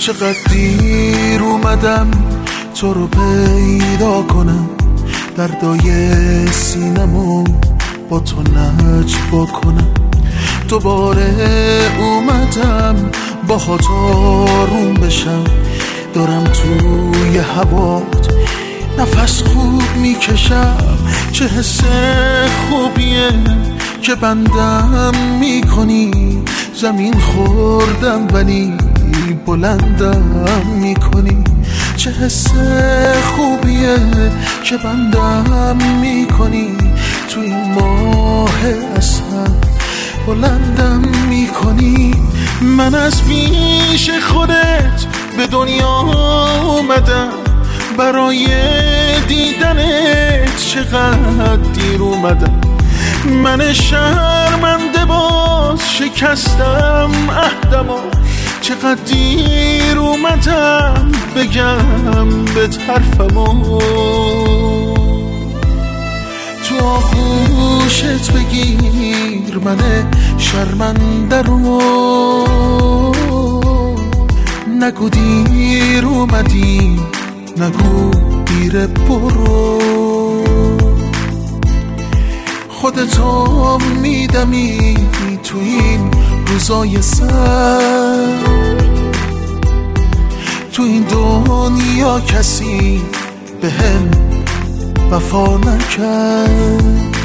چقدر دیر اومدم تو رو پیدا کنم. دردای سینمو با تو نجوا کنم دوباره اومدم با روم بشم. دارم توی هوات نفس خوب می‌کشم. چه حس خوبیه که بندم می‌کنی. زمین خوردم ولی بلندم می‌کنی چه حس خوبیه که بندم می‌کنی تو این ماه اصلا بلندم می‌کنی من از پیش خودت به دنیا اومدم برای دیدنت چقدر دیر اومدم. من شرمنده باز شکستم اهدمو چقدر دیر اومدم بگم به طرفمو. تو آغوشت بگیر من شرمنده رو. نگو دیر اومدی نگو دیر برو خودتو میدمی تو این روزای سر. تو این دنیا کسی به هم وفا نکرد.